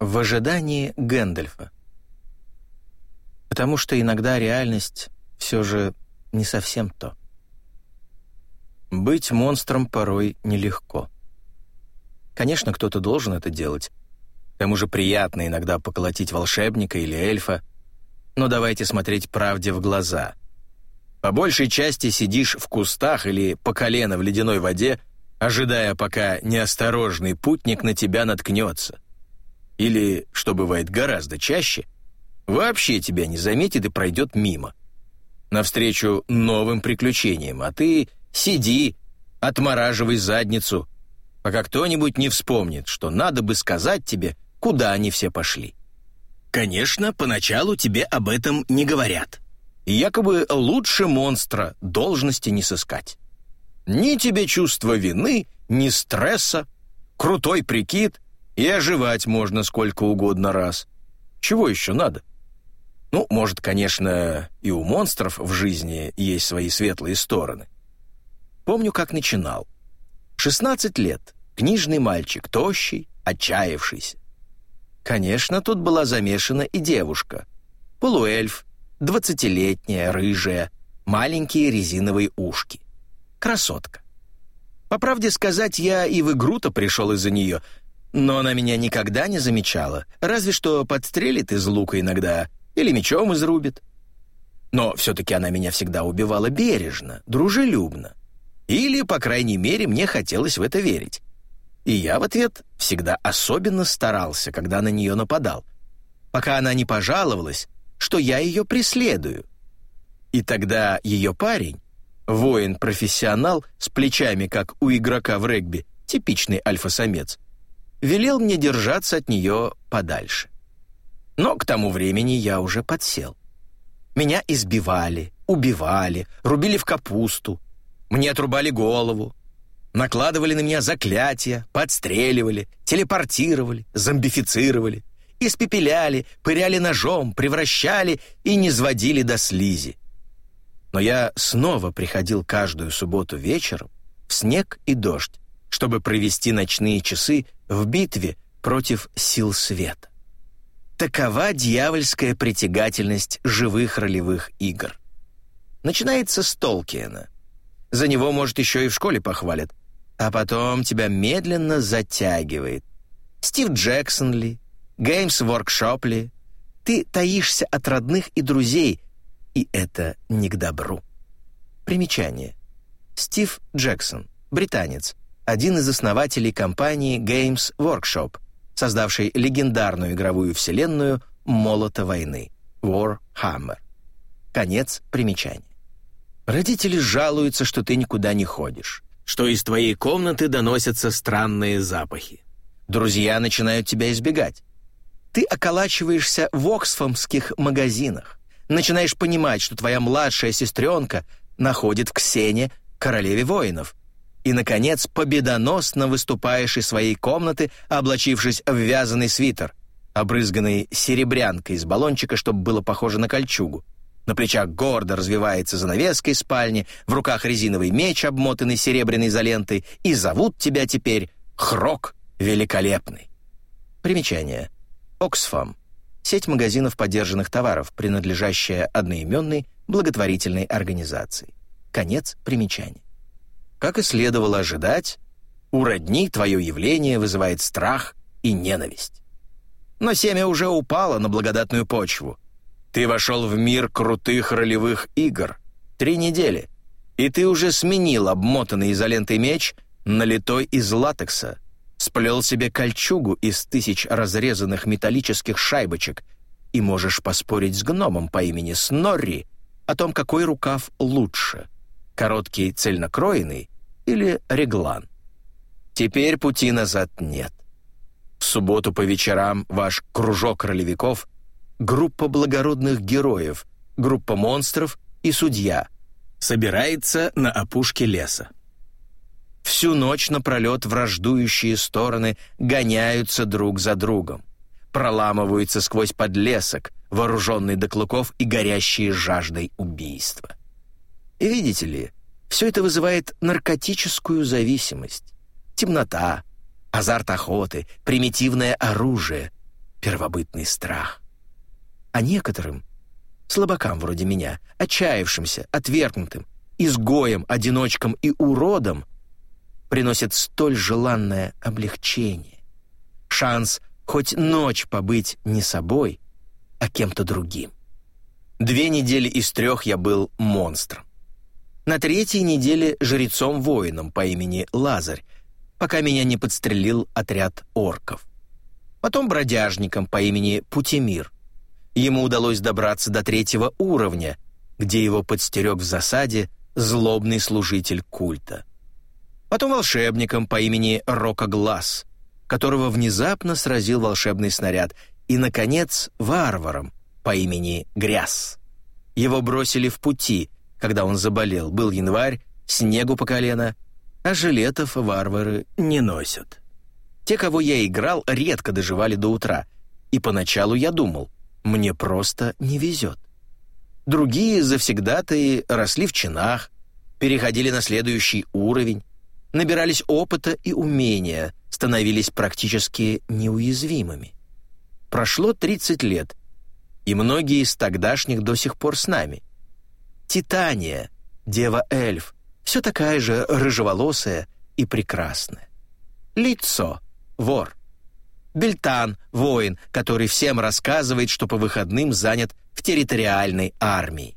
В ожидании Гэндальфа. Потому что иногда реальность все же не совсем то. Быть монстром порой нелегко. Конечно, кто-то должен это делать. К тому же приятно иногда поколотить волшебника или эльфа. Но давайте смотреть правде в глаза. По большей части сидишь в кустах или по колено в ледяной воде, ожидая, пока неосторожный путник на тебя наткнется. Или, что бывает гораздо чаще, вообще тебя не заметит и пройдет мимо. Навстречу новым приключениям, а ты сиди, отмораживай задницу, пока кто-нибудь не вспомнит, что надо бы сказать тебе, куда они все пошли. Конечно, поначалу тебе об этом не говорят. И якобы лучше монстра должности не сыскать. Ни тебе чувства вины, ни стресса, крутой прикид, и оживать можно сколько угодно раз. Чего еще надо? Ну, может, конечно, и у монстров в жизни есть свои светлые стороны. Помню, как начинал. 16 лет, книжный мальчик, тощий, отчаявшийся. Конечно, тут была замешана и девушка. Полуэльф, двадцатилетняя, рыжая, маленькие резиновые ушки. Красотка. По правде сказать, я и в игру-то пришел из-за нее, но она меня никогда не замечала, разве что подстрелит из лука иногда или мечом изрубит. Но все-таки она меня всегда убивала бережно, дружелюбно. Или, по крайней мере, мне хотелось в это верить. И я в ответ всегда особенно старался, когда на нее нападал, пока она не пожаловалась, что я ее преследую. И тогда ее парень, воин-профессионал с плечами, как у игрока в регби, типичный альфа-самец, велел мне держаться от нее подальше. Но к тому времени я уже подсел. Меня избивали, убивали, рубили в капусту, мне отрубали голову, накладывали на меня заклятия, подстреливали, телепортировали, зомбифицировали, испепеляли, пыряли ножом, превращали и не сводили до слизи. Но я снова приходил каждую субботу вечером в снег и дождь, чтобы провести ночные часы в битве против сил света. Такова дьявольская притягательность живых ролевых игр. Начинается с Толкиена. За него, может, еще и в школе похвалят. А потом тебя медленно затягивает. Стив Джексон ли, Геймс Воркшоп ли. Ты таишься от родных и друзей, и это не к добру. Примечание. Стив Джексон, британец, один из основателей компании Games Workshop, создавший легендарную игровую вселенную «Молота войны» Warhammer. Конец примечания. Родители жалуются, что ты никуда не ходишь, что из твоей комнаты доносятся странные запахи. Друзья начинают тебя избегать. Ты околачиваешься в оксфамских магазинах, начинаешь понимать, что твоя младшая сестренка находит в Ксене королеве воинов, и, наконец, победоносно выступаешь из своей комнаты, облачившись в вязаный свитер, обрызганный серебрянкой из баллончика, чтобы было похоже на кольчугу. На плечах гордо развивается занавеска из спальни, в руках резиновый меч, обмотанный серебряной изолентой, и зовут тебя теперь Хрок Великолепный. Примечание. Оксфам. Сеть магазинов подержанных товаров, принадлежащая одноименной благотворительной организации. Конец примечания. Как и следовало ожидать, у родни твое явление вызывает страх и ненависть. Но семя уже упало на благодатную почву. Ты вошел в мир крутых ролевых игр. Три недели. И ты уже сменил обмотанный изолентой меч на литой из латекса, сплел себе кольчугу из тысяч разрезанных металлических шайбочек и можешь поспорить с гномом по имени Снорри о том, какой рукав лучше — короткий цельнокроенный или реглан. Теперь пути назад нет. В субботу по вечерам ваш кружок ролевиков — группа благородных героев, группа монстров и судья — собирается на опушке леса. Всю ночь напролет враждующие стороны гоняются друг за другом, проламываются сквозь подлесок, вооруженный до клыков и горящие жаждой убийства. И видите ли, все это вызывает наркотическую зависимость. Темнота, азарт охоты, примитивное оружие. первобытный страх. А некоторым, слабакам вроде меня, отчаявшимся, отвергнутым, изгоем, одиночкам и уродам, приносит столь желанное облегчение. Шанс хоть ночь побыть не собой, а кем-то другим. Две недели из трех я был монстром. На третьей неделе жрецом-воином по имени Лазарь, пока меня не подстрелил отряд орков. Потом бродяжником по имени Путемир. Ему удалось добраться до третьего уровня, где его подстерег в засаде злобный служитель культа. Потом волшебником по имени Рокоглаз, которого внезапно сразил волшебный снаряд, и, наконец, варваром по имени Гряз. Его бросили в пути, когда он заболел. Был январь, снегу по колено, а жилетов варвары не носят. Те, кого я играл, редко доживали до утра, и поначалу я думал, мне просто не везет. Другие завсегдатые росли в чинах, переходили на следующий уровень, набирались опыта и умения, становились практически неуязвимыми. Прошло 30 лет, и многие из тогдашних до сих пор с нами. Титания, дева-эльф, все такая же рыжеволосая и прекрасная. Лицо, вор. Бельтан, воин, который всем рассказывает, что по выходным занят в территориальной армии.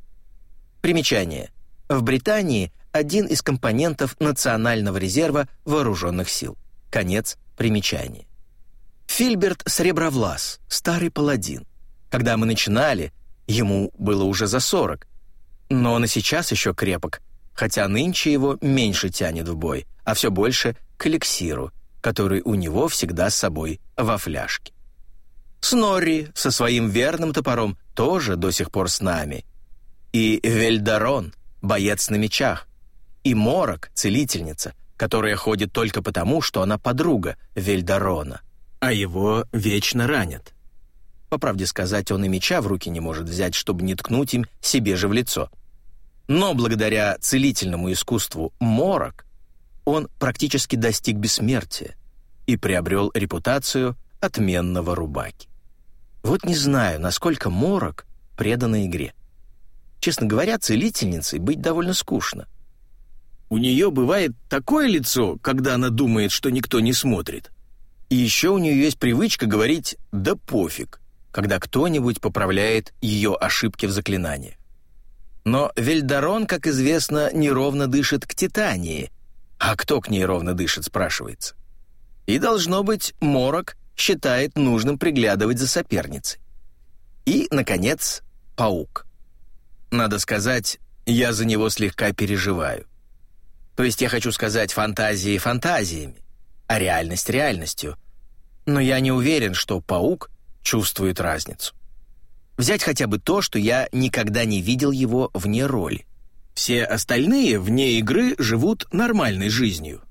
Примечание. В Британии один из компонентов Национального резерва вооруженных сил. Конец примечания. Фильберт Сребровлас, старый паладин. Когда мы начинали, ему было уже за 40, но он и сейчас еще крепок, хотя нынче его меньше тянет в бой, а все больше к эликсиру, который у него всегда с собой во фляжке. Снорри со своим верным топором тоже до сих пор с нами. И Вельдарон, боец на мечах. И Морок, целительница, которая ходит только потому, что она подруга Вельдарона, а его вечно ранят. По правде сказать, он и меча в руки не может взять, чтобы не ткнуть им себе же в лицо. Но благодаря целительному искусству морок он практически достиг бессмертия и приобрел репутацию отменного рубаки. Вот не знаю, насколько морок предан игре. Честно говоря, целительницей быть довольно скучно. У нее бывает такое лицо, когда она думает, что никто не смотрит. И еще у нее есть привычка говорить «да пофиг», когда кто-нибудь поправляет ее ошибки в заклинаниях. Но Вельдарон, как известно, неровно дышит к Титании. А кто к ней ровно дышит, спрашивается. И, должно быть, Морок считает нужным приглядывать за соперницей. И, наконец, Паук. Надо сказать, я за него слегка переживаю. То есть я хочу сказать фантазии фантазиями, а реальность реальностью. Но я не уверен, что Паук чувствует разницу. Взять хотя бы то, что я никогда не видел его вне роли. Все остальные вне игры живут нормальной жизнью.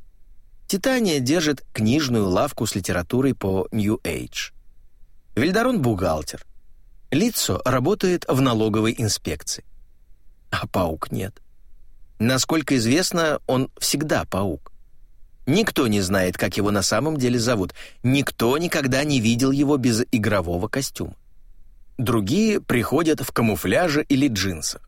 Титания держит книжную лавку с литературой по New Age. Вильдарон — бухгалтер. Лицо работает в налоговой инспекции. А паук нет. Насколько известно, он всегда паук. Никто не знает, как его на самом деле зовут. Никто никогда не видел его без игрового костюма. Другие приходят в камуфляже или джинсах.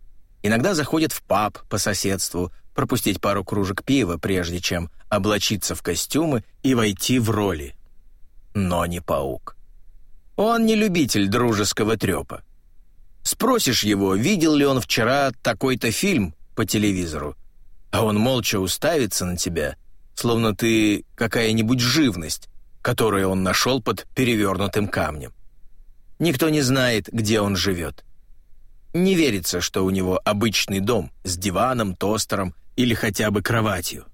Иногда заходят в паб по соседству, пропустить пару кружек пива, прежде чем облачиться в костюмы и войти в роли. Но не паук. Он не любитель дружеского трепа. Спросишь его, видел ли он вчера такой-то фильм по телевизору, а он молча уставится на тебя, словно ты какая-нибудь живность, которую он нашел под перевернутым камнем. Никто не знает, где он живет. Не верится, что у него обычный дом с диваном, тостером или хотя бы кроватью.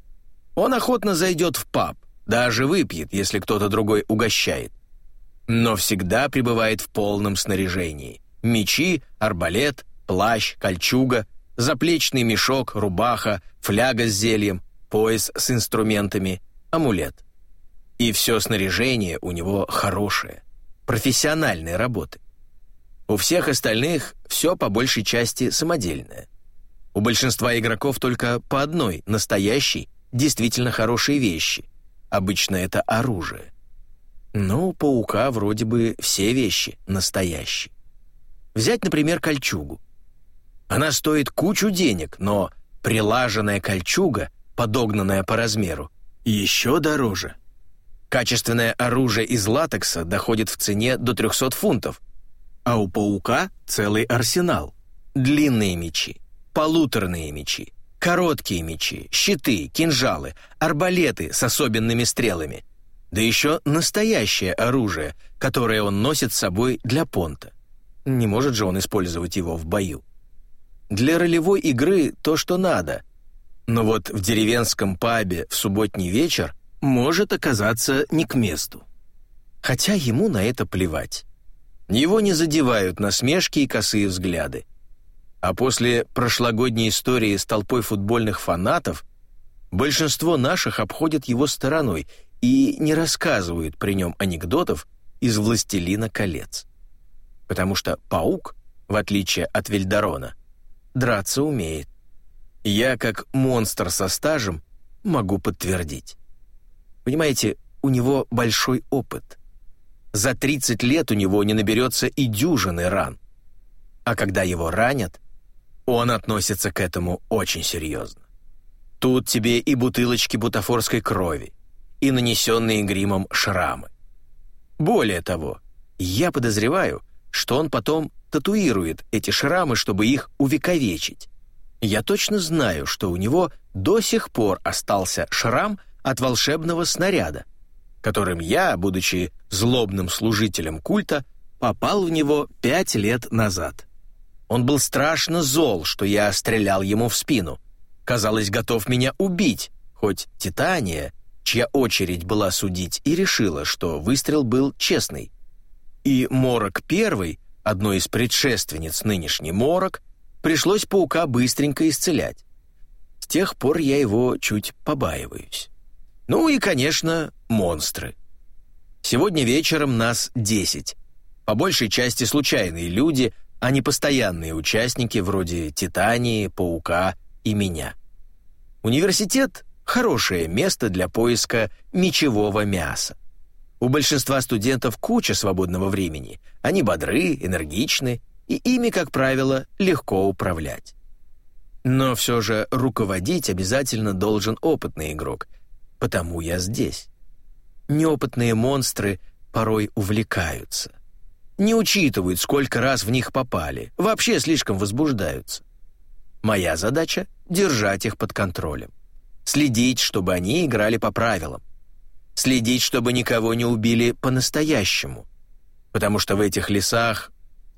Он охотно зайдет в паб, даже выпьет, если кто-то другой угощает. Но всегда пребывает в полном снаряжении. Мечи, арбалет, плащ, кольчуга, заплечный мешок, рубаха, фляга с зельем, пояс с инструментами, амулет. И все снаряжение у него хорошее профессиональной работы. У всех остальных все по большей части самодельное. У большинства игроков только по одной настоящей, действительно хорошей вещи. Обычно это оружие. Но у паука вроде бы все вещи настоящие. Взять, например, кольчугу. Она стоит кучу денег, но прилаженная кольчуга, подогнанная по размеру, еще дороже. Качественное оружие из латекса доходит в цене до 300 фунтов, а у паука целый арсенал. Длинные мечи, полуторные мечи, короткие мечи, щиты, кинжалы, арбалеты с особенными стрелами. Да еще настоящее оружие, которое он носит с собой для понта. Не может же он использовать его в бою. Для ролевой игры то, что надо. Но вот в деревенском пабе в субботний вечер может оказаться не к месту. Хотя ему на это плевать. Его не задевают насмешки и косые взгляды. А после прошлогодней истории с толпой футбольных фанатов большинство наших обходят его стороной и не рассказывают при нем анекдотов из «Властелина колец». Потому что паук, в отличие от Вильдарона, драться умеет. Я, как монстр со стажем, могу подтвердить. Понимаете, у него большой опыт. За 30 лет у него не наберется и дюжины ран. А когда его ранят, он относится к этому очень серьезно. Тут тебе и бутылочки бутафорской крови, и нанесенные гримом шрамы. Более того, я подозреваю, что он потом татуирует эти шрамы, чтобы их увековечить. Я точно знаю, что у него до сих пор остался шрам от волшебного снаряда, которым я, будучи злобным служителем культа, попал в него пять лет назад. Он был страшно зол, что я стрелял ему в спину. Казалось, готов меня убить, хоть Титания, чья очередь была судить, и решила, что выстрел был честный. И Морок Первый, одной из предшественниц нынешней Морок, пришлось паука быстренько исцелять. С тех пор я его чуть побаиваюсь. Ну и, конечно, монстры. Сегодня вечером нас десять. По большей части случайные люди, а не постоянные участники вроде Титании, Паука и меня. Университет — хорошее место для поиска мечевого мяса. У большинства студентов куча свободного времени. Они бодры, энергичны, и ими, как правило, легко управлять. Но все же руководить обязательно должен опытный игрок, потому я здесь. Неопытные монстры порой увлекаются. Не учитывают, сколько раз в них попали, вообще слишком возбуждаются. Моя задача — держать их под контролем. Следить, чтобы они играли по правилам. Следить, чтобы никого не убили по-настоящему. Потому что в этих лесах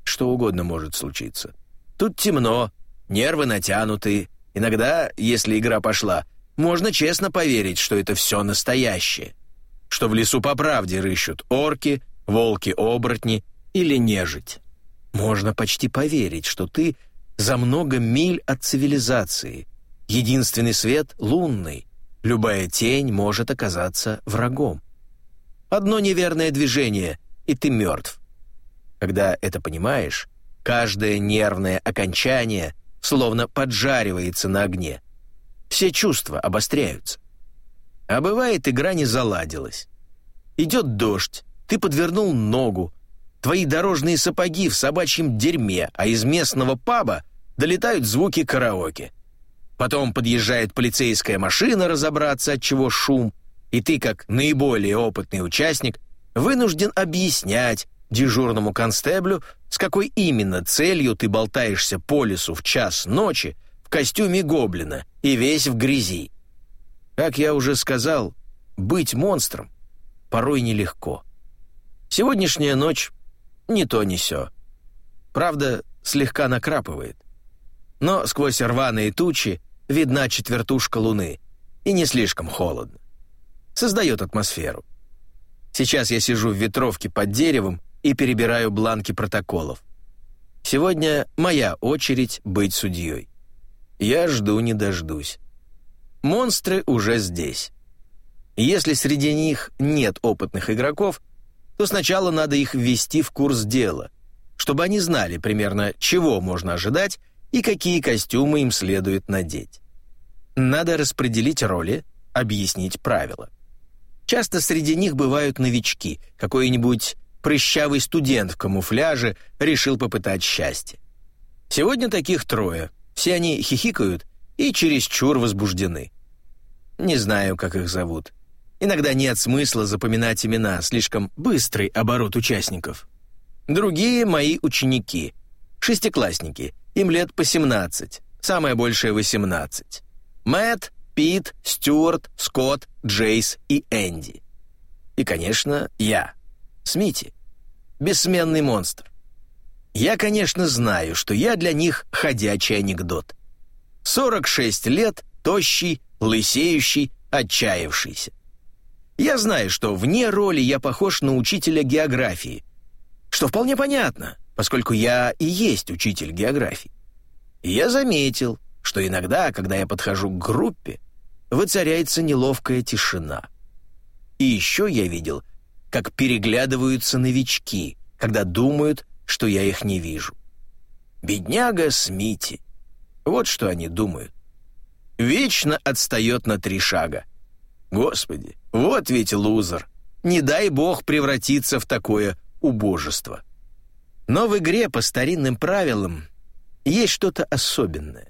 что угодно может случиться. Тут темно, нервы натянуты. Иногда, если игра пошла, можно честно поверить, что это все настоящее. Что в лесу по правде рыщут орки, волки-оборотни или нежить. Можно почти поверить, что ты за много миль от цивилизации. Единственный свет — лунный. Любая тень может оказаться врагом. Одно неверное движение, и ты мертв. Когда это понимаешь, каждое нервное окончание словно поджаривается на огне — все чувства обостряются. А бывает, игра не заладилась. Идет дождь, ты подвернул ногу, твои дорожные сапоги в собачьем дерьме, а из местного паба долетают звуки караоке. Потом подъезжает полицейская машина разобраться, от чего шум, и ты, как наиболее опытный участник, вынужден объяснять дежурному констеблю, с какой именно целью ты болтаешься по лесу в час ночи, костюме гоблина и весь в грязи. Как я уже сказал, быть монстром порой нелегко. Сегодняшняя ночь не то не сё. Правда, слегка накрапывает. Но сквозь рваные тучи видна четвертушка луны, и не слишком холодно. Создает атмосферу. Сейчас я сижу в ветровке под деревом и перебираю бланки протоколов. Сегодня моя очередь быть судьей. Я жду не дождусь. Монстры уже здесь. Если среди них нет опытных игроков, то сначала надо их ввести в курс дела, чтобы они знали примерно, чего можно ожидать и какие костюмы им следует надеть. Надо распределить роли, объяснить правила. Часто среди них бывают новички, какой-нибудь прыщавый студент в камуфляже решил попытать счастье. Сегодня таких трое. Все они хихикают и чересчур возбуждены. Не знаю, как их зовут. Иногда нет смысла запоминать имена, слишком быстрый оборот участников. Другие — мои ученики, шестиклассники, им лет по 17, самое большее 18. Мэтт, Пит, Стюарт, Скотт, Джейс и Энди. И, конечно, я, Смити, бессменный монстр. Я, конечно, знаю, что я для них ходячий анекдот. 46 лет, тощий, лысеющий, отчаявшийся. Я знаю, что вне роли я похож на учителя географии, что вполне понятно, поскольку я и есть учитель географии. И я заметил, что иногда, когда я подхожу к группе, воцаряется неловкая тишина. И еще я видел, как переглядываются новички, когда думают, что я их не вижу. Бедняга Смити. Вот что они думают. Вечно отстает на три шага. Господи, вот ведь лузер. Не дай бог превратиться в такое убожество. Но в игре по старинным правилам есть что-то особенное.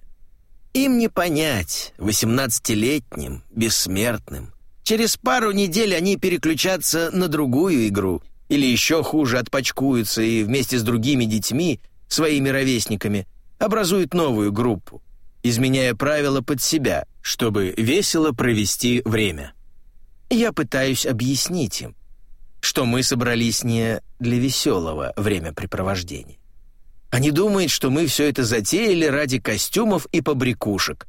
Им не понять, восемнадцатилетним, бессмертным. Через пару недель они переключатся на другую игру, или еще хуже, отпочкуются и вместе с другими детьми, своими ровесниками, образуют новую группу, изменяя правила под себя, чтобы весело провести время. Я пытаюсь объяснить им, что мы собрались не для веселого времяпрепровождения. Они думают, что мы все это затеяли ради костюмов и побрякушек.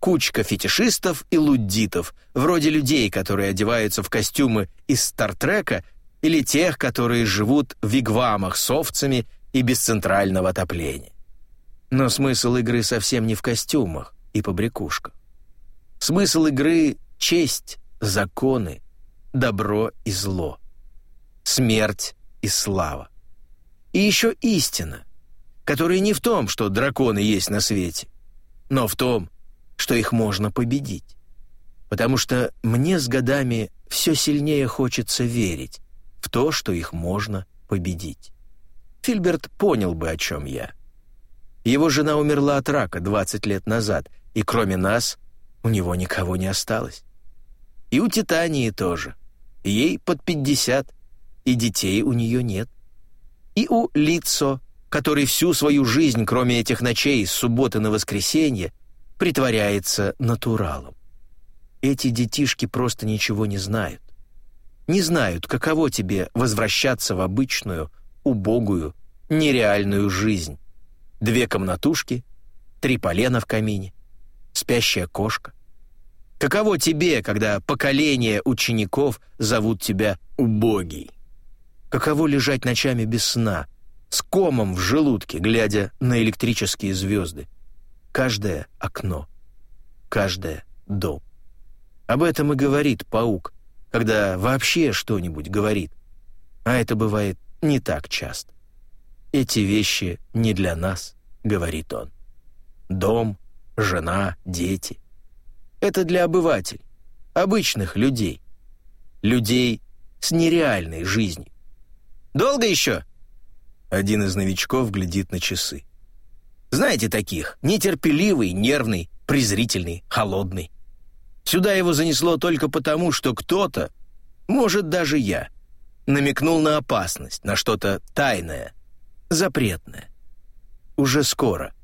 Кучка фетишистов и луддитов, вроде людей, которые одеваются в костюмы из Стартрека, или тех, которые живут в вигвамах с овцами и без центрального отопления. Но смысл игры совсем не в костюмах и побрякушках. Смысл игры — честь, законы, добро и зло, смерть и слава. И еще истина, которая не в том, что драконы есть на свете, но в том, что их можно победить. Потому что мне с годами все сильнее хочется верить в то, что их можно победить. Фильберт понял бы, о чем я. Его жена умерла от рака 20 лет назад, и кроме нас у него никого не осталось. И у Титании тоже. Ей под 50, и детей у нее нет. И у Лицо, который всю свою жизнь, кроме этих ночей с субботы на воскресенье, притворяется натуралом. Эти детишки просто ничего не знают. Не знают, каково тебе возвращаться в обычную, убогую, нереальную жизнь. Две комнатушки, три полена в камине, спящая кошка. Каково тебе, когда поколение учеников зовут тебя убогий? Каково лежать ночами без сна, с комом в желудке, глядя на электрические звезды? Каждое окно, каждое дом. Об этом и говорит паук, когда вообще что-нибудь говорит. А это бывает не так часто. «Эти вещи не для нас», — говорит он. «Дом, жена, дети — это для обывателей, обычных людей. Людей с нереальной жизнью. «Долго еще?» Один из новичков глядит на часы. Знаете таких? Нетерпеливый, нервный, презрительный, холодный. Сюда его занесло только потому, что кто-то, может, даже я, намекнул на опасность, на что-то тайное, запретное. Уже скоро —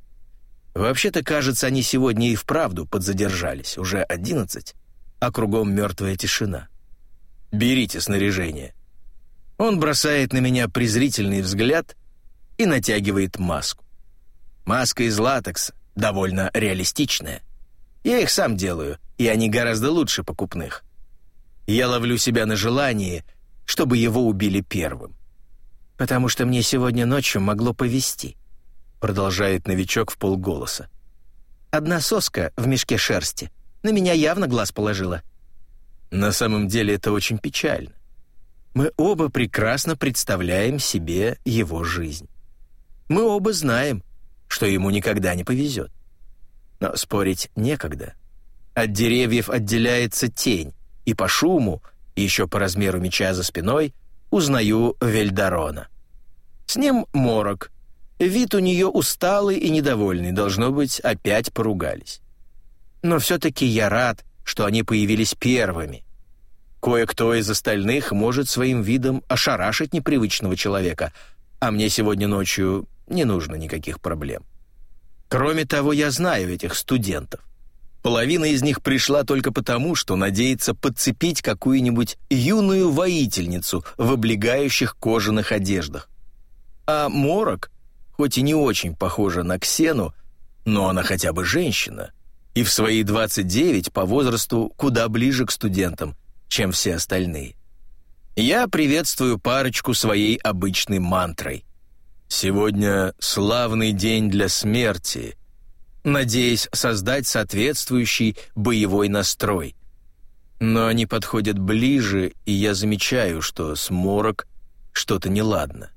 Вообще-то, кажется, они сегодня и вправду подзадержались. Уже одиннадцать, а кругом мертвая тишина. «Берите снаряжение». Он бросает на меня презрительный взгляд и натягивает маску. Маска из латекса, довольно реалистичная. Я их сам делаю, и они гораздо лучше покупных. Я ловлю себя на желании, чтобы его убили первым. Потому что мне сегодня ночью могло повести продолжает новичок в полголоса. «Одна соска в мешке шерсти. На меня явно глаз положила». На самом деле это очень печально. Мы оба прекрасно представляем себе его жизнь. Мы оба знаем, что ему никогда не повезет. Но спорить некогда. От деревьев отделяется тень, и по шуму и еще по размеру меча за спиной узнаю Вельдарона. С ним морок. Вид у нее усталый и недовольный, должно быть, опять поругались. Но все-таки я рад, что они появились первыми. Кое-кто из остальных может своим видом ошарашить непривычного человека, а мне сегодня ночью не нужно никаких проблем. Кроме того, я знаю этих студентов. Половина из них пришла только потому, что надеется подцепить какую-нибудь юную воительницу в облегающих кожаных одеждах. А Морок, хоть и не очень похожа на Ксену, но она хотя бы женщина, и в свои 29 по возрасту куда ближе к студентам, чем все остальные. Я приветствую парочку своей обычной мантрой. «Сегодня славный день для смерти», надеясь создать соответствующий боевой настрой. Но они подходят ближе, и я замечаю, что с Морок что-то неладно.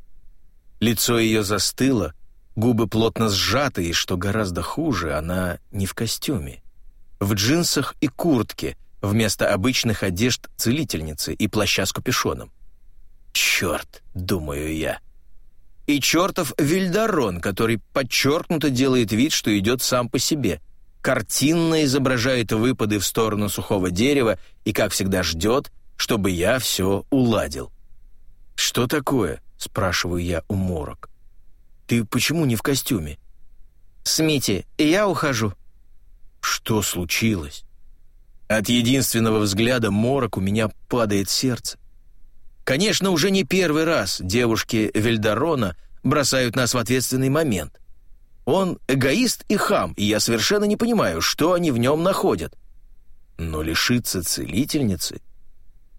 Лицо ее застыло, губы плотно сжаты, и, что гораздо хуже, она не в костюме. В джинсах и куртке, вместо обычных одежд целительницы и плаща с капюшоном. «Черт!» — думаю я и чертов Вильдарон, который подчеркнуто делает вид, что идет сам по себе, картинно изображает выпады в сторону сухого дерева и, как всегда, ждет, чтобы я все уладил. «Что такое?» — спрашиваю я у Морок. «Ты почему не в костюме?» «Смити, я ухожу». «Что случилось?» От единственного взгляда Морок у меня падает сердце. Конечно, уже не первый раз девушки Вельдарона бросают нас в ответственный момент. Он эгоист и хам, и я совершенно не понимаю, что они в нем находят. Но лишиться целительницы,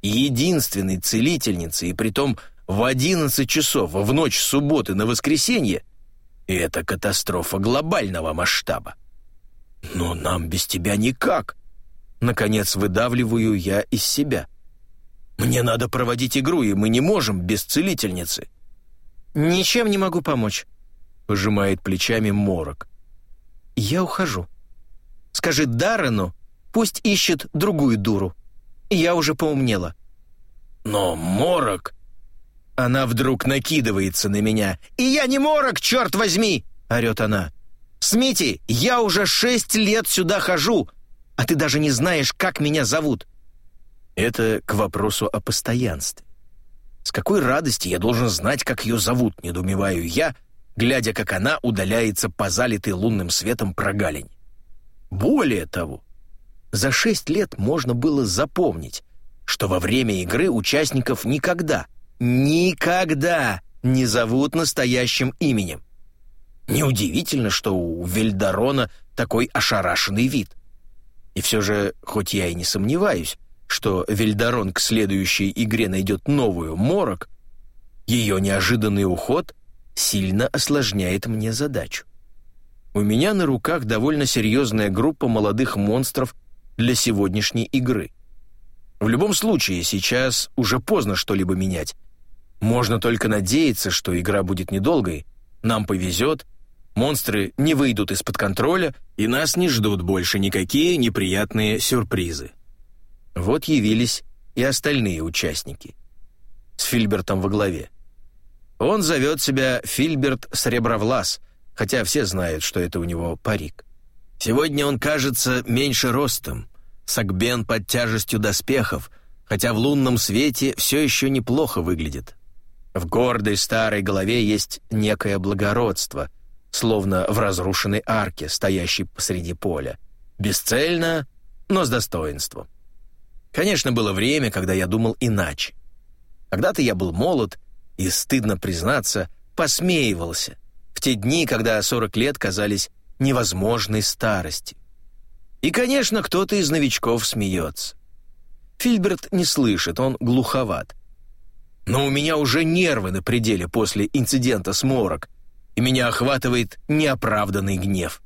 единственной целительницы, и притом в 11 часов в ночь субботы на воскресенье, это катастрофа глобального масштаба. Но нам без тебя никак. Наконец выдавливаю я из себя — мне надо проводить игру, и мы не можем без целительницы». «Ничем не могу помочь», — пожимает плечами Морок. «Я ухожу. Скажи Даррену, пусть ищет другую дуру. Я уже поумнела». «Но Морок...» Она вдруг накидывается на меня. «И я не Морок, черт возьми!» — орет она. «Смити, я уже шесть лет сюда хожу, а ты даже не знаешь, как меня зовут. Это к вопросу о постоянстве. С какой радости я должен знать, как ее зовут, недоумеваю я, глядя, как она удаляется по залитой лунным светом прогалине. Более того, за шесть лет можно было запомнить, что во время игры участников никогда, никогда не зовут настоящим именем. Неудивительно, что у Вельдарона такой ошарашенный вид. И все же, хоть я и не сомневаюсь, что Вильдарон к следующей игре найдет новую морок, ее неожиданный уход сильно осложняет мне задачу. У меня на руках довольно серьезная группа молодых монстров для сегодняшней игры. В любом случае, сейчас уже поздно что-либо менять. Можно только надеяться, что игра будет недолгой, нам повезет, монстры не выйдут из-под контроля, и нас не ждут больше никакие неприятные сюрпризы. Вот явились и остальные участники. С Фильбертом во главе. Он зовет себя Фильберт Сребровлас, хотя все знают, что это у него парик. Сегодня он кажется меньше ростом, сагбен под тяжестью доспехов, хотя в лунном свете все еще неплохо выглядит. В гордой старой голове есть некое благородство, словно в разрушенной арке, стоящей посреди поля. Бесцельно, но с достоинством. Конечно, было время, когда я думал иначе. Когда-то я был молод и, стыдно признаться, посмеивался в те дни, когда 40 лет казались невозможной старости. И, конечно, кто-то из новичков смеется. Фильберт не слышит, он глуховат. Но у меня уже нервы на пределе после инцидента с Морок, и меня охватывает неоправданный гнев.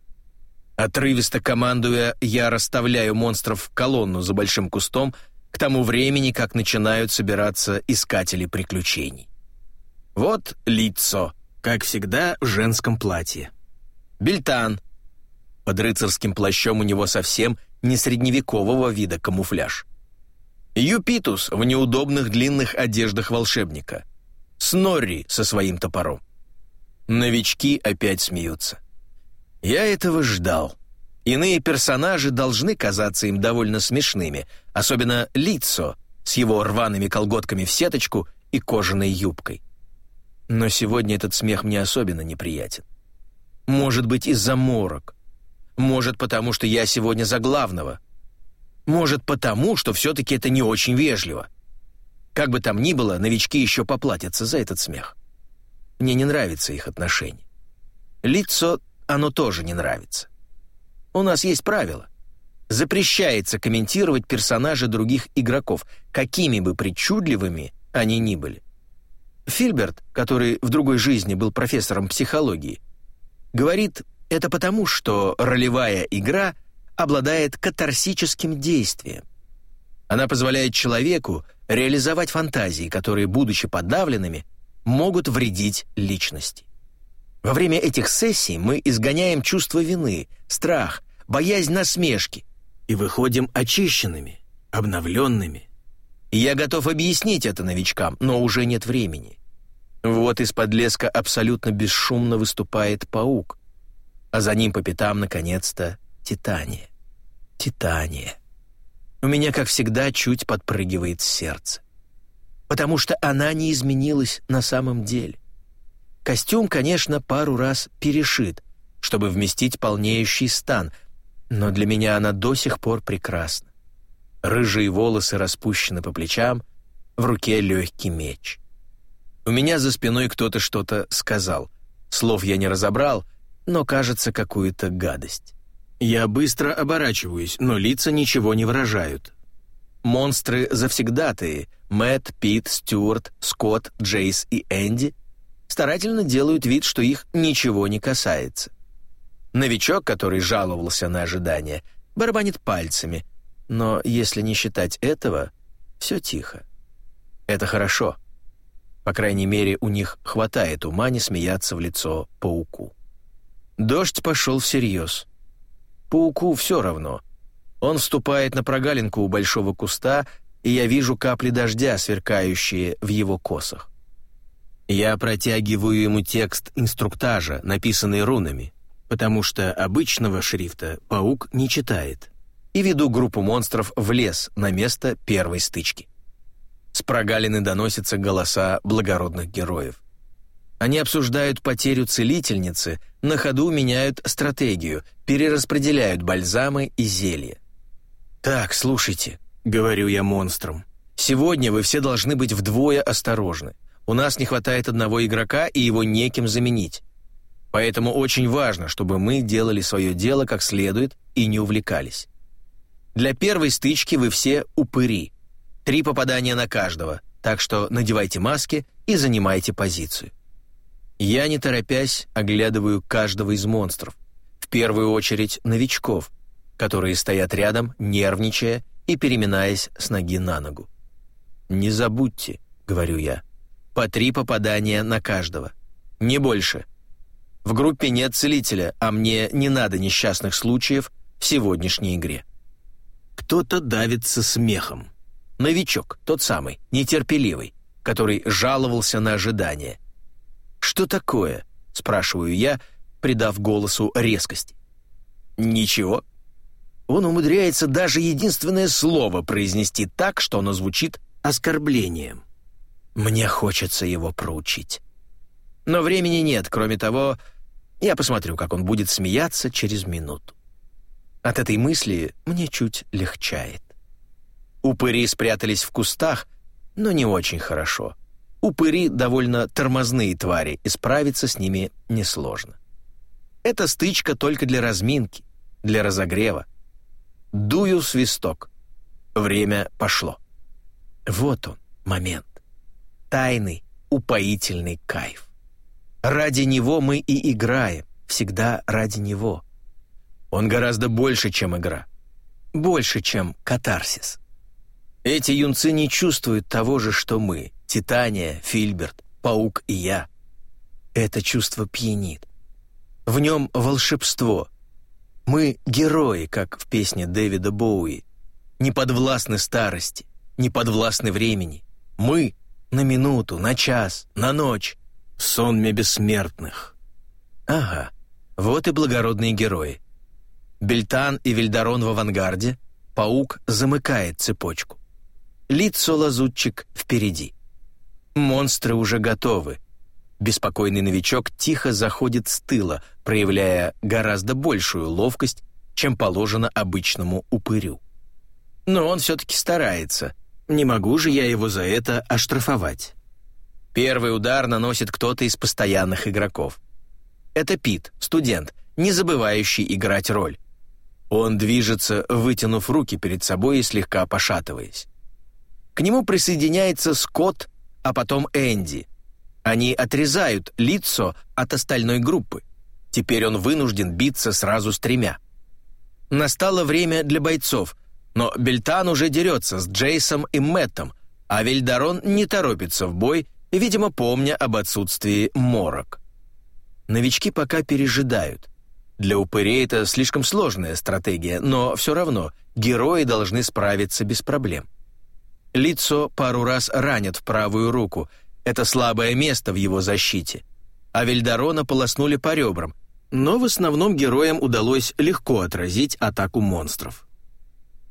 Отрывисто командуя, я расставляю монстров в колонну за большим кустом к тому времени, как начинают собираться искатели приключений. Вот лицо, как всегда, в женском платье. Бельтан. Под рыцарским плащом у него совсем не средневекового вида камуфляж. Юпитус в неудобных длинных одеждах волшебника. Снорри со своим топором. Новички опять смеются. Я этого ждал. Иные персонажи должны казаться им довольно смешными, особенно Лицо с его рваными колготками в сеточку и кожаной юбкой. Но сегодня этот смех мне особенно неприятен. Может быть, из-за морок. Может, потому что я сегодня за главного. Может, потому, что все-таки это не очень вежливо. Как бы там ни было, новички еще поплатятся за этот смех. Мне не нравится их отношение. Лицо оно тоже не нравится. У нас есть правило. Запрещается комментировать персонажей других игроков, какими бы причудливыми они ни были. Фильберт, который в другой жизни был профессором психологии, говорит, это потому, что ролевая игра обладает катарсическим действием. Она позволяет человеку реализовать фантазии, которые, будучи подавленными, могут вредить личности. Во время этих сессий мы изгоняем чувство вины, страх, боязнь насмешки и выходим очищенными, обновленными. И я готов объяснить это новичкам, но уже нет времени. Вот из-под леска абсолютно бесшумно выступает паук, а за ним по пятам, наконец-то, Титания. Титания. У меня, как всегда, чуть подпрыгивает сердце. Потому что она не изменилась на самом деле. Костюм, конечно, пару раз перешит, чтобы вместить полнеющий стан, но для меня она до сих пор прекрасна. Рыжие волосы распущены по плечам, в руке легкий меч. У меня за спиной кто-то что-то сказал. Слов я не разобрал, но кажется какую-то гадость. Я быстро оборачиваюсь, но лица ничего не выражают. Монстры завсегдатые — Мэтт, Пит, Стюарт, Скотт, Джейс и Энди старательно делают вид, что их ничего не касается. Новичок, который жаловался на ожидания, барабанит пальцами, но если не считать этого, все тихо. Это хорошо. По крайней мере, у них хватает ума не смеяться в лицо пауку. Дождь пошел всерьез. Пауку все равно. Он вступает на прогалинку у большого куста, и я вижу капли дождя, сверкающие в его косах. Я протягиваю ему текст инструктажа, написанный рунами, потому что обычного шрифта паук не читает, и веду группу монстров в лес на место первой стычки. С прогалины доносятся голоса благородных героев. Они обсуждают потерю целительницы, на ходу меняют стратегию, перераспределяют бальзамы и зелья. «Так, слушайте», — говорю я монстрам, — «сегодня вы все должны быть вдвое осторожны. У нас не хватает одного игрока, и его неким заменить. Поэтому очень важно, чтобы мы делали свое дело как следует и не увлекались. Для первой стычки вы все упыри. Три попадания на каждого, так что надевайте маски и занимайте позицию. Я, не торопясь, оглядываю каждого из монстров. В первую очередь новичков, которые стоят рядом, нервничая и переминаясь с ноги на ногу. «Не забудьте», — говорю я, — по три попадания на каждого. Не больше. В группе нет целителя, а мне не надо несчастных случаев в сегодняшней игре. Кто-то давится смехом. Новичок, тот самый, нетерпеливый, который жаловался на ожидание. «Что такое?» — спрашиваю я, придав голосу резкости. «Ничего». Он умудряется даже единственное слово произнести так, что оно звучит оскорблением. Мне хочется его проучить. Но времени нет, кроме того, я посмотрю, как он будет смеяться через минуту. От этой мысли мне чуть легчает. Упыри спрятались в кустах, но не очень хорошо. Упыри довольно тормозные твари, и справиться с ними несложно. Это стычка только для разминки, для разогрева. Дую свисток. Время пошло. Вот он, момент тайный, упоительный кайф. Ради него мы и играем, всегда ради него. Он гораздо больше, чем игра. Больше, чем катарсис. Эти юнцы не чувствуют того же, что мы, Титания, Фильберт, Паук и я. Это чувство пьянит. В нем волшебство. Мы герои, как в песне Дэвида Боуи, не подвластны старости, не подвластны времени. Мы — на минуту, на час, на ночь. Сонме бессмертных. Ага, вот и благородные герои. Бельтан и Вильдарон в авангарде, паук замыкает цепочку. Лицо лазутчик впереди. Монстры уже готовы. Беспокойный новичок тихо заходит с тыла, проявляя гораздо большую ловкость, чем положено обычному упырю. Но он все-таки старается. Не могу же я его за это оштрафовать. Первый удар наносит кто-то из постоянных игроков. Это Пит, студент, не забывающий играть роль. Он движется, вытянув руки перед собой и слегка пошатываясь. К нему присоединяется Скотт, а потом Энди. Они отрезают лицо от остальной группы. Теперь он вынужден биться сразу с тремя. Настало время для бойцов, но Бельтан уже дерется с Джейсом и Мэттом, а Вильдарон не торопится в бой, видимо, помня об отсутствии морок. Новички пока пережидают. Для упырей это слишком сложная стратегия, но все равно герои должны справиться без проблем. Лицо пару раз ранят в правую руку, это слабое место в его защите. А Вильдарона полоснули по ребрам, но в основном героям удалось легко отразить атаку монстров.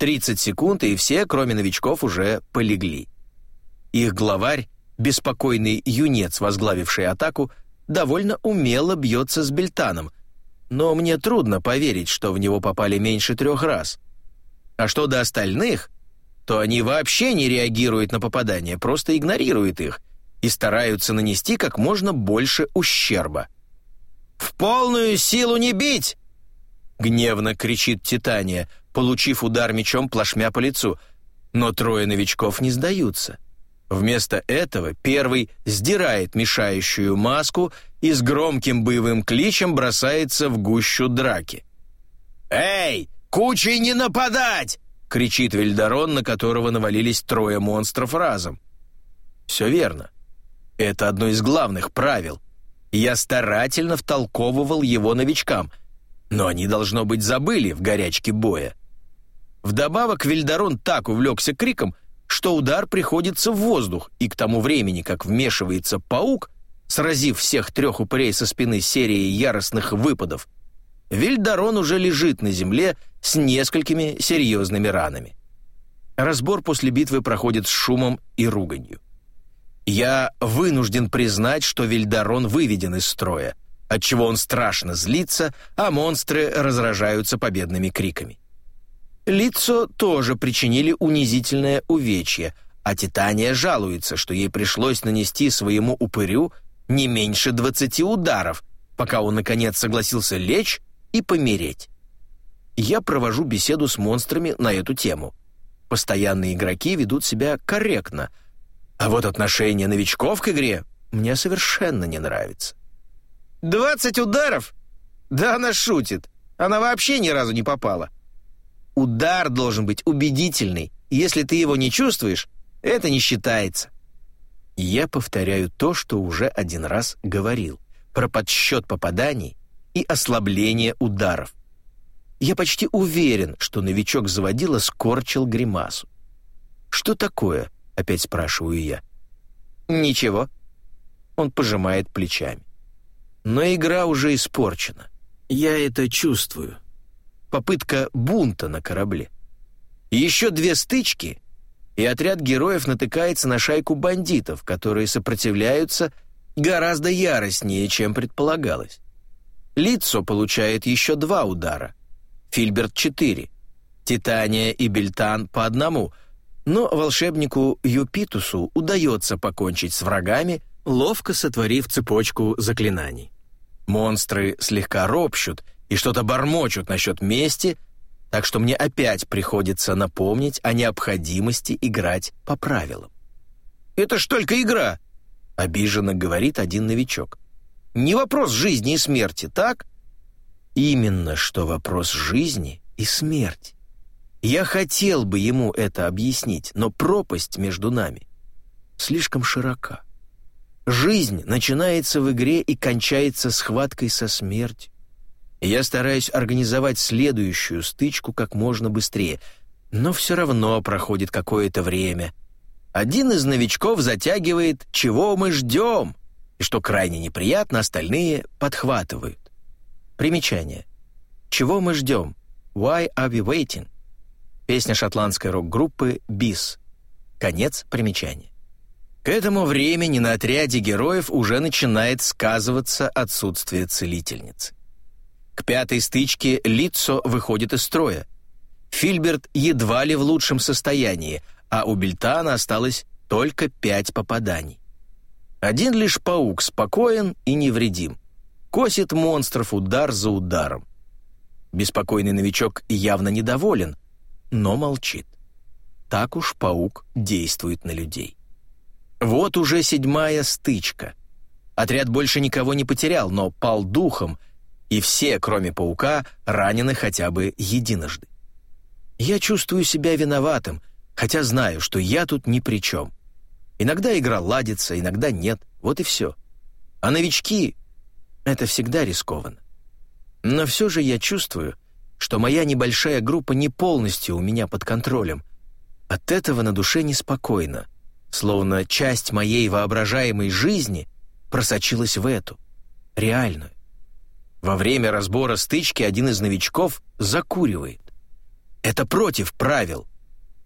30 секунд, и все, кроме новичков, уже полегли. Их главарь, беспокойный юнец, возглавивший атаку, довольно умело бьется с Бельтаном, но мне трудно поверить, что в него попали меньше трех раз. А что до остальных, то они вообще не реагируют на попадания, просто игнорируют их и стараются нанести как можно больше ущерба. «В полную силу не бить!» Гневно кричит Титания, получив удар мечом плашмя по лицу, но трое новичков не сдаются. Вместо этого первый сдирает мешающую маску и с громким боевым кличем бросается в гущу драки. «Эй, кучей не нападать!» — кричит Вильдарон, на которого навалились трое монстров разом. «Все верно. Это одно из главных правил. Я старательно втолковывал его новичкам, но они, должно быть, забыли в горячке боя. Вдобавок Вильдарон так увлекся криком, что удар приходится в воздух, и к тому времени, как вмешивается паук, сразив всех трех упырей со спины серией яростных выпадов, Вильдарон уже лежит на земле с несколькими серьезными ранами. Разбор после битвы проходит с шумом и руганью. Я вынужден признать, что Вильдарон выведен из строя, отчего он страшно злится, а монстры разражаются победными криками. Лицо тоже причинили унизительное увечье, а Титания жалуется, что ей пришлось нанести своему упырю не меньше двадцати ударов, пока он, наконец, согласился лечь и помереть. Я провожу беседу с монстрами на эту тему. Постоянные игроки ведут себя корректно, а вот отношение новичков к игре мне совершенно не нравится. «Двадцать ударов? Да она шутит. Она вообще ни разу не попала. Удар должен быть убедительный. Если ты его не чувствуешь, это не считается. Я повторяю то, что уже один раз говорил, про подсчет попаданий и ослабление ударов. Я почти уверен, что новичок заводила скорчил гримасу. «Что такое?» — опять спрашиваю я. «Ничего». Он пожимает плечами. Но игра уже испорчена. Я это чувствую попытка бунта на корабле. Еще две стычки, и отряд героев натыкается на шайку бандитов, которые сопротивляются гораздо яростнее, чем предполагалось. Лицо получает еще два удара, Фильберт — четыре, Титания и Бельтан по одному, но волшебнику Юпитусу удается покончить с врагами, ловко сотворив цепочку заклинаний. Монстры слегка ропщут и что-то бормочут насчет мести, так что мне опять приходится напомнить о необходимости играть по правилам. «Это ж только игра!» — обиженно говорит один новичок. «Не вопрос жизни и смерти, так?» «Именно что вопрос жизни и смерти. Я хотел бы ему это объяснить, но пропасть между нами слишком широка. Жизнь начинается в игре и кончается схваткой со смертью. Я стараюсь организовать следующую стычку как можно быстрее, Но все равно проходит какое-то время. Один из новичков затягивает «Чего мы ждем?» и, что крайне неприятно, остальные подхватывают. Примечание. «Чего мы ждем?» «Why are we waiting?» Песня шотландской рок-группы «Bis». Конец примечания. К этому времени на отряде героев уже начинает сказываться отсутствие целительницы. К пятой стычке Лицо выходит из строя. Фильберт едва ли в лучшем состоянии, а у Бельтана осталось только пять попаданий. Один лишь паук спокоен и невредим. Косит монстров удар за ударом. Беспокойный новичок явно недоволен, но молчит. Так уж паук действует на людей. Вот уже седьмая стычка. Отряд больше никого не потерял, но пал духом, и все, кроме паука, ранены хотя бы единожды. Я чувствую себя виноватым, хотя знаю, что я тут ни при чем. Иногда игра ладится, иногда нет, вот и все. А новички — это всегда рискованно. Но все же я чувствую, что моя небольшая группа не полностью у меня под контролем. От этого на душе неспокойно, словно часть моей воображаемой жизни просочилась в эту, реальную. Во время разбора стычки один из новичков закуривает. Это против правил.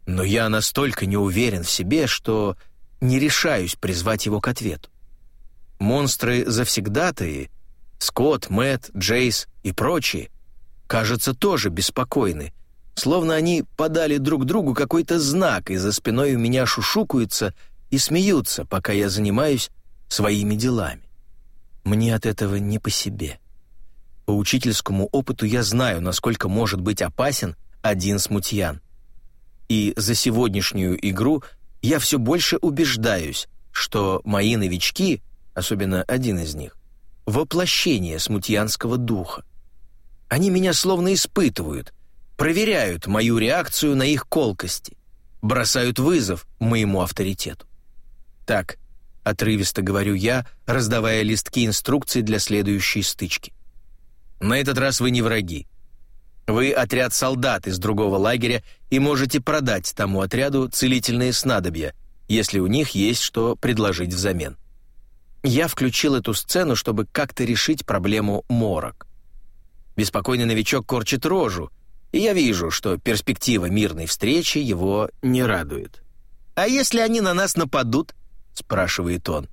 Но я настолько не уверен в себе, что не решаюсь призвать его к ответу. Монстры завсегдатые, Скотт, Мэтт, Джейс и прочие, кажется, тоже беспокойны, словно они подали друг другу какой-то знак, и за спиной у меня шушукаются и смеются, пока я занимаюсь своими делами. Мне от этого не по себе. По учительскому опыту я знаю, насколько может быть опасен один смутьян. И за сегодняшнюю игру я все больше убеждаюсь, что мои новички, особенно один из них, воплощение смутьянского духа. Они меня словно испытывают, проверяют мою реакцию на их колкости, бросают вызов моему авторитету. Так, отрывисто говорю я, раздавая листки инструкций для следующей стычки. На этот раз вы не враги. Вы отряд солдат из другого лагеря и можете продать тому отряду целительные снадобья, если у них есть что предложить взамен. Я включил эту сцену, чтобы как-то решить проблему морок. Беспокойный новичок корчит рожу, и я вижу, что перспектива мирной встречи его не радует. «А если они на нас нападут?» — спрашивает он.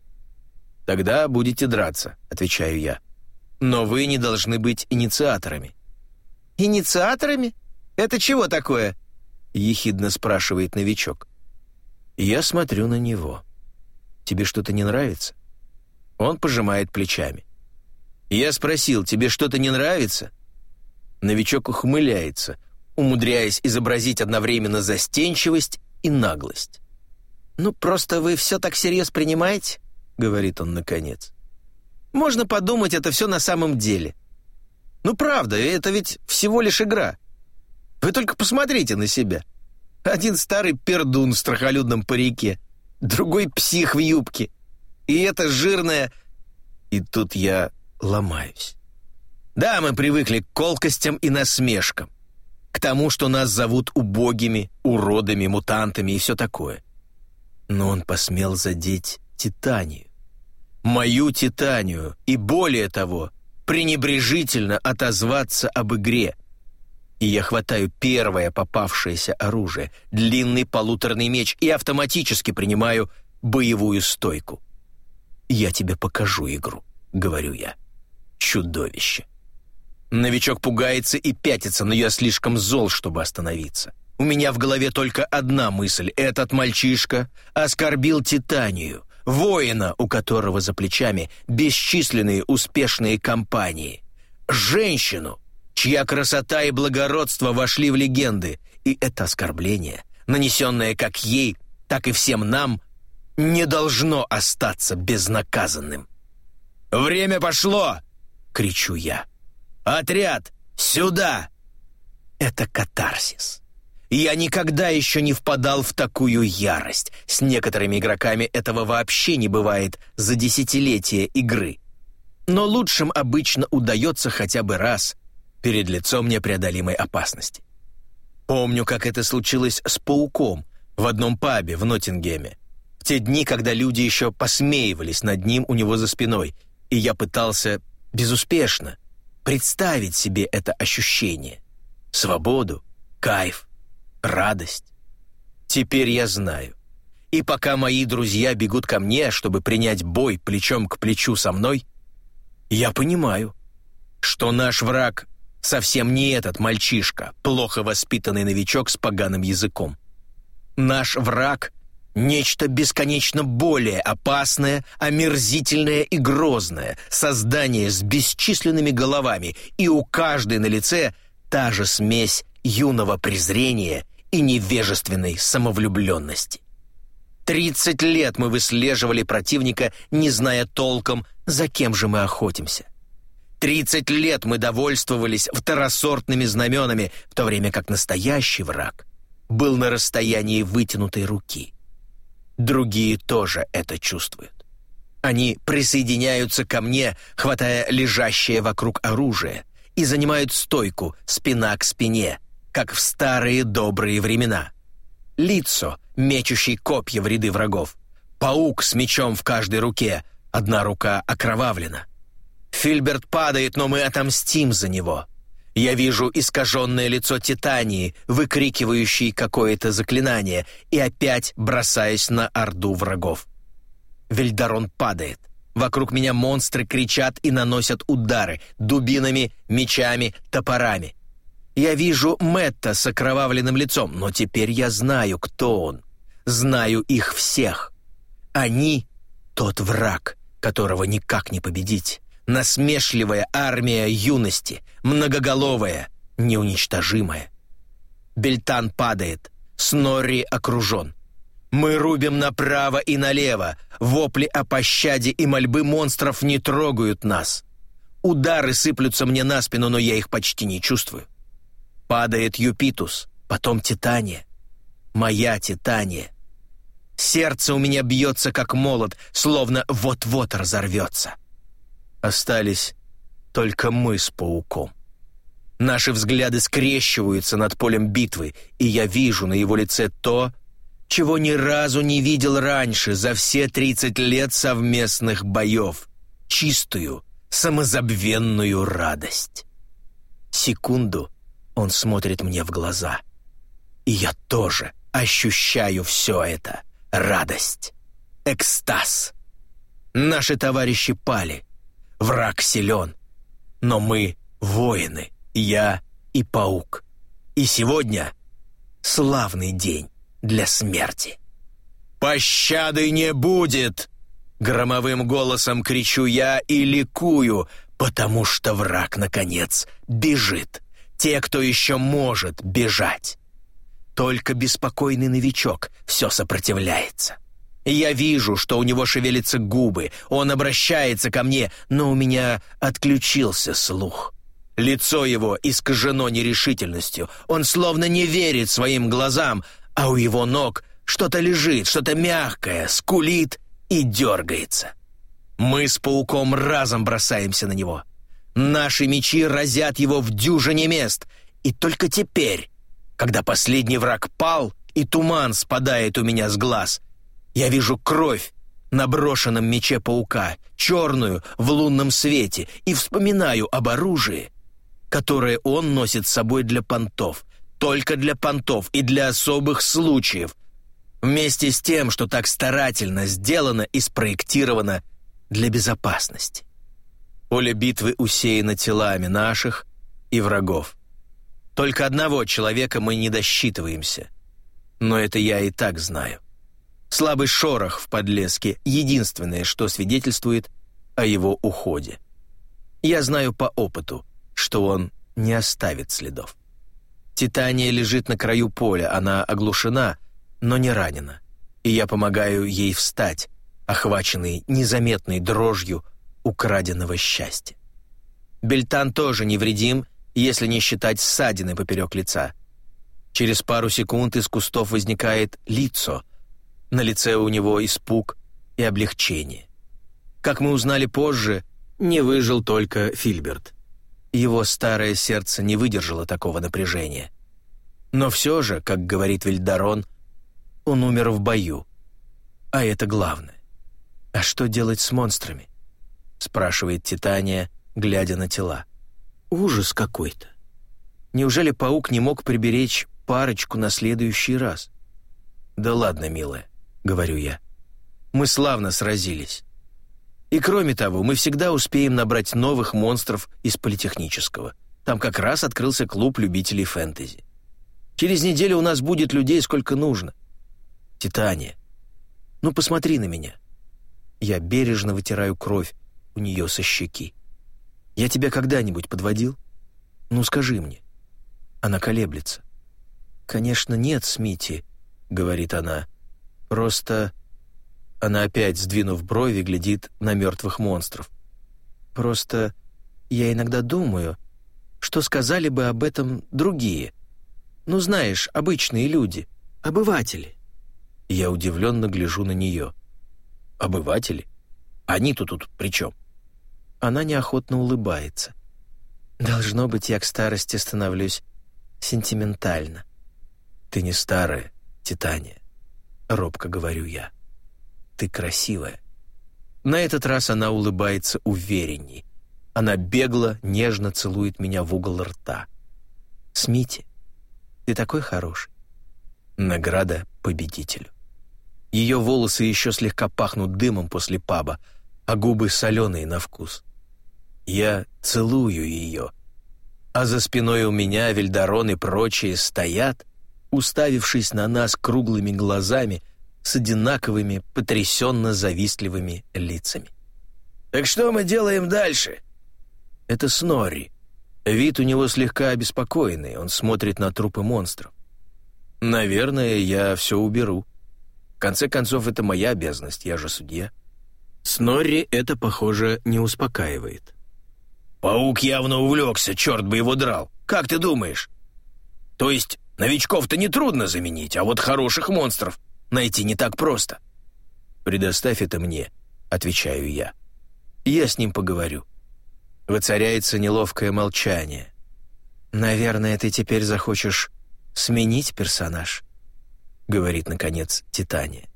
«Тогда будете драться», — отвечаю я. «Но вы не должны быть инициаторами. «Инициаторами? Это чего такое?» — ехидно спрашивает новичок. Я смотрю на него. «Тебе что-то не нравится?» Он пожимает плечами. Я спросил, «Тебе что-то не нравится?» Новичок ухмыляется, умудряясь изобразить одновременно застенчивость и наглость. «Ну, просто вы все так серьезно принимаете?» — говорит он наконец. «Можно подумать, это все на самом деле. Ну правда, это ведь всего лишь игра. Вы только посмотрите на себя. Один старый пердун в страхолюдном парике, другой псих в юбке. И это жирная... И тут я ломаюсь. Да, мы привыкли к колкостям и насмешкам. К тому, что нас зовут убогими, уродами, мутантами и все такое. Но он посмел задеть Титанию. Мою Титанию. И более того, пренебрежительно отозваться об игре. И я хватаю первое попавшееся оружие, длинный полуторный меч, и автоматически принимаю боевую стойку. «Я тебе покажу игру», — говорю я. Чудовище. Новичок пугается и пятится, но я слишком зол, чтобы остановиться. У меня в голове только одна мысль. Этот мальчишка оскорбил Титанию, воина, у которого за плечами бесчисленные успешные кампании, женщину, чья красота и благородство вошли в легенды, и это оскорбление, нанесенное как ей, так и всем нам, не должно остаться безнаказанным. «Время пошло!» — кричу я. «Отряд, сюда!» Это катарсис. Я никогда еще не впадал в такую ярость. С некоторыми игроками этого вообще не бывает за десятилетия игры. Но лучшим обычно удается хотя бы раз перед лицом непреодолимой опасности. Помню, как это случилось с пауком в одном пабе в Ноттингеме. В те дни, когда люди еще посмеивались над ним у него за спиной, и я пытался безуспешно представить себе это ощущение. Свободу, кайф, радость. Теперь я знаю. И пока мои друзья бегут ко мне, чтобы принять бой плечом к плечу со мной, я понимаю, что наш враг совсем не этот мальчишка, плохо воспитанный новичок с поганым языком. Наш враг — нечто бесконечно более опасное, омерзительное и грозное, создание с бесчисленными головами, и у каждой на лице та же смесь юного презрения и невежественной самовлюбленности. Тридцать лет мы выслеживали противника, не зная толком, за кем же мы охотимся. Тридцать лет мы довольствовались второсортными знаменами, в то время как настоящий враг был на расстоянии вытянутой руки. Другие тоже это чувствуют. Они присоединяются ко мне, хватая лежащее вокруг оружие, и занимают стойку спина к спине, как в старые добрые времена. Лицо, мечущий копья в ряды врагов. Паук с мечом в каждой руке, одна рука окровавлена. Фильберт падает, но мы отомстим за него. Я вижу искаженное лицо Титании, выкрикивающей какое-то заклинание, и опять бросаюсь на орду врагов. Вильдарон падает. Вокруг меня монстры кричат и наносят удары дубинами, мечами, топорами. Я вижу Мэтта с окровавленным лицом, но теперь я знаю, кто он. Знаю их всех. Они — тот враг, которого никак не победить. Насмешливая армия юности, многоголовая, неуничтожимая. Бельтан падает, Снорри окружен. Мы рубим направо и налево, вопли о пощаде и мольбы монстров не трогают нас. Удары сыплются мне на спину, но я их почти не чувствую. Падает Юпитус, потом Титания. Моя Титания. Сердце у меня бьется, как молот, словно вот-вот разорвется. Остались только мы с пауком. Наши взгляды скрещиваются над полем битвы, и я вижу на его лице то, чего ни разу не видел раньше за все 30 лет совместных боев. Чистую, самозабвенную радость. Секунду, он смотрит мне в глаза. И я тоже ощущаю все это. Радость. Экстаз. Наши товарищи пали. Враг силен. Но мы воины. Я и паук. И сегодня славный день для смерти. «Пощады не будет!» Громовым голосом кричу я и ликую, потому что враг, наконец, бежит те, кто еще может бежать. Только беспокойный новичок все сопротивляется. Я вижу, что у него шевелятся губы, он обращается ко мне, но у меня отключился слух. Лицо его искажено нерешительностью, он словно не верит своим глазам, а у его ног что-то лежит, что-то мягкое, скулит и дергается. Мы с пауком разом бросаемся на него — Наши мечи разят его в дюжине мест, и только теперь, когда последний враг пал и туман спадает у меня с глаз, я вижу кровь на брошенном мече паука, черную в лунном свете, и вспоминаю об оружии, которое он носит с собой для понтов, только для понтов и для особых случаев, вместе с тем, что так старательно сделано и спроектировано для безопасности. Поле битвы усеяно телами наших и врагов. Только одного человека мы не досчитываемся. Но это я и так знаю. Слабый шорох в подлеске — единственное, что свидетельствует о его уходе. Я знаю по опыту, что он не оставит следов. Титания лежит на краю поля, она оглушена, но не ранена. И я помогаю ей встать, охваченный незаметной дрожью украденного счастья. Бельтан тоже невредим, если не считать ссадины поперек лица. Через пару секунд из кустов возникает лицо. На лице у него испуг и облегчение. Как мы узнали позже, не выжил только Фильберт. Его старое сердце не выдержало такого напряжения. Но все же, как говорит Вильдарон, он умер в бою. А это главное. «А что делать с монстрами?» — спрашивает Титания, глядя на тела. «Ужас какой-то. Неужели паук не мог приберечь парочку на следующий раз?» «Да ладно, милая», — говорю я. «Мы славно сразились. И кроме того, мы всегда успеем набрать новых монстров из политехнического. Там как раз открылся клуб любителей фэнтези. Через неделю у нас будет людей сколько нужно. Титания, ну посмотри на меня. Я бережно вытираю кровь у нее со щеки. «Я тебя когда-нибудь подводил? Ну, скажи мне». Она колеблется. «Конечно, нет, Смити», — говорит она. «Просто...» Она опять, сдвинув брови, глядит на мертвых монстров. «Просто я иногда думаю, что сказали бы об этом другие. Ну, знаешь, обычные люди, обыватели». Я удивленно гляжу на нее. Обыватели? Они-то тут при чем? Она неохотно улыбается. Должно быть, я к старости становлюсь сентиментально. Ты не старая, Титания, робко говорю я. Ты красивая. На этот раз она улыбается уверенней. Она бегло, нежно целует меня в угол рта. Смити, ты такой хороший. Награда победителю. Ее волосы еще слегка пахнут дымом после паба, а губы соленые на вкус. Я целую ее, а за спиной у меня Вильдарон и прочие стоят, уставившись на нас круглыми глазами с одинаковыми, потрясенно завистливыми лицами. «Так что мы делаем дальше?» Это Снорри. Вид у него слегка обеспокоенный, он смотрит на трупы монстров. «Наверное, я все уберу», конце концов, это моя обязанность, я же судья. Снорри это, похоже, не успокаивает. «Паук явно увлекся, черт бы его драл. Как ты думаешь?» «То есть новичков-то нетрудно заменить, а вот хороших монстров найти не так просто». «Предоставь это мне», — отвечаю я. «Я с ним поговорю». Воцаряется неловкое молчание. «Наверное, ты теперь захочешь сменить персонаж?» — говорит, наконец, Титания.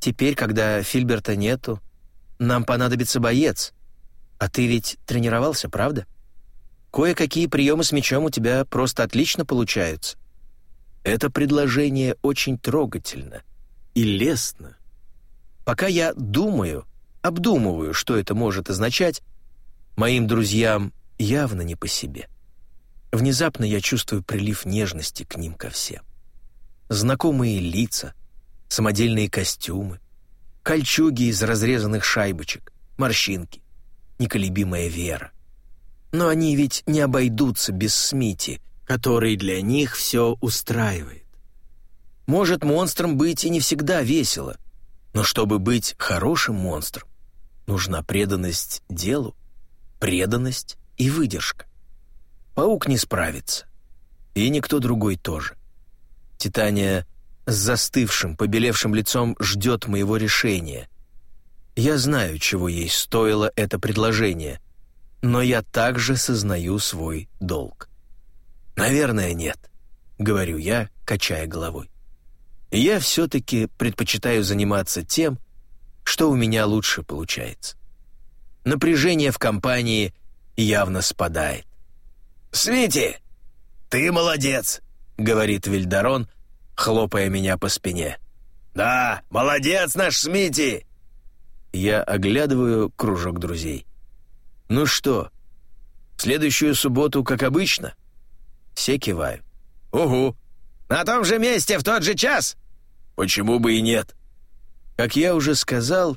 «Теперь, когда Фильберта нету, нам понадобится боец. А ты ведь тренировался, правда? Кое-какие приемы с мячом у тебя просто отлично получаются». Это предложение очень трогательно и лестно. Пока я думаю, обдумываю, что это может означать, моим друзьям явно не по себе. Внезапно я чувствую прилив нежности к ним ко всем знакомые лица, самодельные костюмы, кольчуги из разрезанных шайбочек, морщинки, неколебимая вера. Но они ведь не обойдутся без Смити, который для них все устраивает. Может, монстром быть и не всегда весело, но чтобы быть хорошим монстром, нужна преданность делу, преданность и выдержка. Паук не справится, и никто другой тоже. Титания с застывшим, побелевшим лицом ждет моего решения. Я знаю, чего ей стоило это предложение, но я также сознаю свой долг. «Наверное, нет», — говорю я, качая головой. «Я все-таки предпочитаю заниматься тем, что у меня лучше получается. Напряжение в компании явно спадает. «Свити, ты молодец!» — говорит Вильдарон, хлопая меня по спине. «Да, молодец наш Смити!» Я оглядываю кружок друзей. «Ну что, в следующую субботу, как обычно?» Все кивают. «Угу! На том же месте, в тот же час!» «Почему бы и нет?» Как я уже сказал,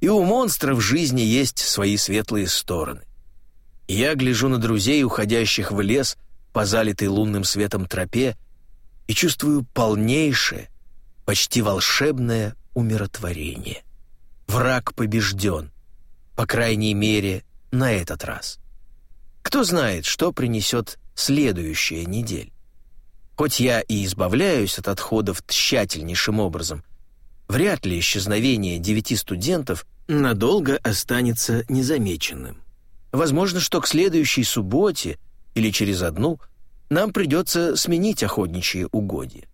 и у монстра в жизни есть свои светлые стороны. Я гляжу на друзей, уходящих в лес, по залитой лунным светом тропе и чувствую полнейшее, почти волшебное умиротворение. Враг побежден, по крайней мере, на этот раз. Кто знает, что принесет следующая неделя. Хоть я и избавляюсь от отходов тщательнейшим образом, вряд ли исчезновение девяти студентов надолго останется незамеченным. Возможно, что к следующей субботе или через одну нам придется сменить охотничьи угодья.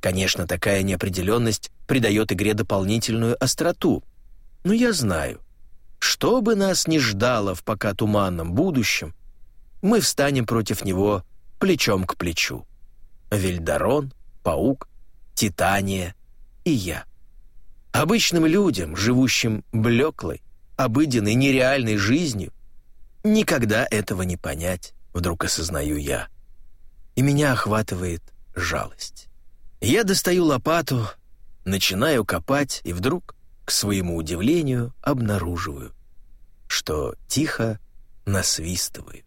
Конечно, такая неопределенность придает игре дополнительную остроту, но я знаю, что бы нас ни ждало в пока туманном будущем, мы встанем против него плечом к плечу. Вильдарон, Паук, Титания и я. Обычным людям, живущим блеклой, обыденной, нереальной жизнью, никогда этого не понять, вдруг осознаю я. И меня охватывает жалость. Я достаю лопату, начинаю копать, и вдруг, к своему удивлению, обнаруживаю, что тихо насвистываю.